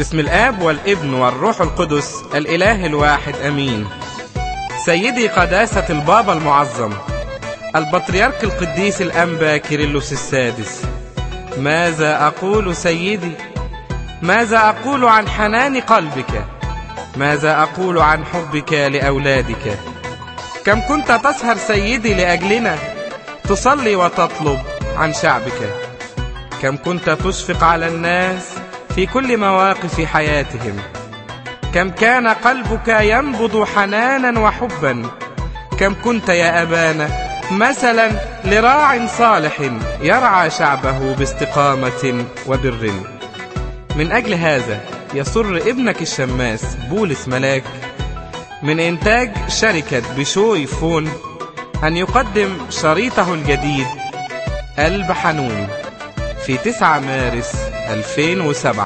بسم الآب والابن والروح القدس الإله الواحد أمين. سيدي قداسة البابا المعظم البطريرك القديس الأنبا كيرلس السادس. ماذا أقول سيدي؟ ماذا أقول عن حنان قلبك؟ ماذا أقول عن حبك لأولادك؟ كم كنت تسهر سيدي لأجلنا؟ تصلي وتطلب عن شعبك. كم كنت تشفق على الناس؟ في كل مواقف حياتهم. كم كان قلبك ينبض حنانا وحبا. كم كنت يا أبانا مثلا لراع صالح يرعى شعبه باستقامة وبر. من أجل هذا يسر ابنك الشماس بولس ملاك. من إنتاج شركة بشوي فون أن يقدم شريطه الجديد قلب حنون في 9 مارس 2007